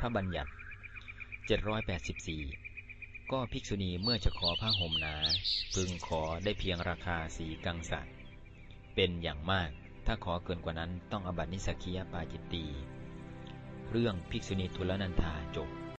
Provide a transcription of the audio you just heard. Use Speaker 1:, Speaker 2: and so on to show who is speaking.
Speaker 1: พระบัญญัติ 784 ก็ภิกษุณีเมื่อจะขอผ้าห่มหนา พึงขอได้เพียงราคาสีกังสัตเป็นอย่างมาก ถ้าขอเกินกว่านั้นต้องอบัตินิสกิยปาจิตตี เรื่องภิกษุณีทุลนันธาจบ